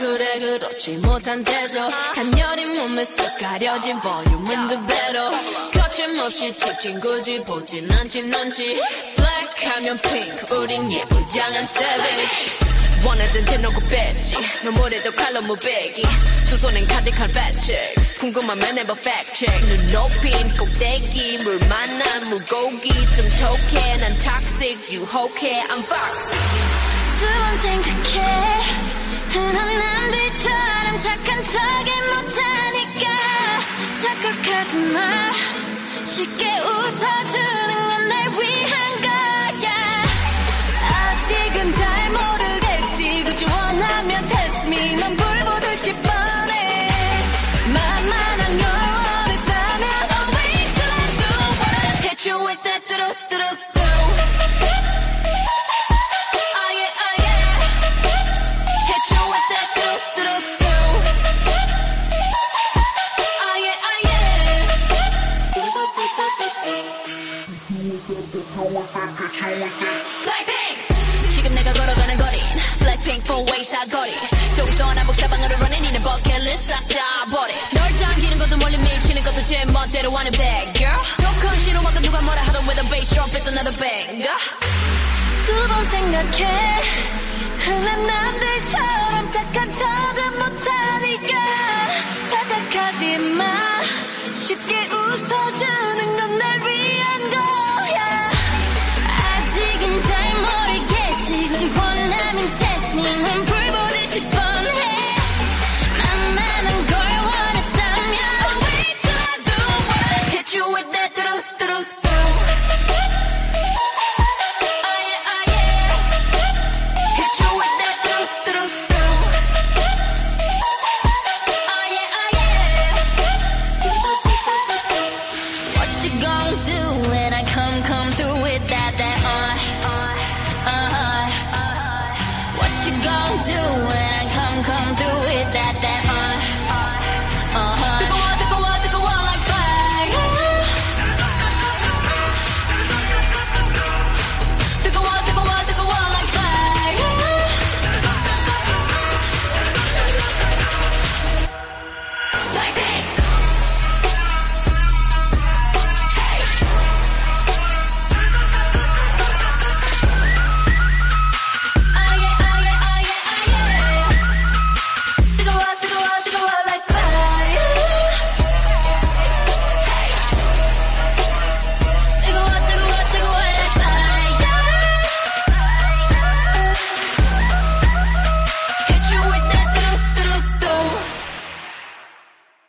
얼굴에 그렇지 못한 태도 간녀린 몸에 쏙 가려진 볼륨은 두 배로 거침없이 찍힌 굳이 보진 않지 넌지 블랙하면 pink 우린 예쁘장한 savage. 원하던 대놓고 뺐지. 너무래도 칼로 무배기. 두 손엔 가득한 checks 궁금하면 해봐 check. 눈 높인 꼭대기 물 만난 물고기. 좀 톡해 난 toxic. 유혹해 I'm fox 두번 생각해. 흔한 남들처럼 착한 척이 못하니까. 착각하지 마. 쉽게 웃어주는 건 날 위한 지금 내가 걸어가는 거린 Blackpink four way 사거리 동서남북 사방으로 running 이는 버킷리스트 싹다 버리 널 당기는 것도 멀리 미치는 것도 제 멋대로 하는 bad girl. 조금 싫어하고 누가 뭐라 하던 with a bass drop it's another banger. 두번 생각해. 흔한 남들처럼 착한 척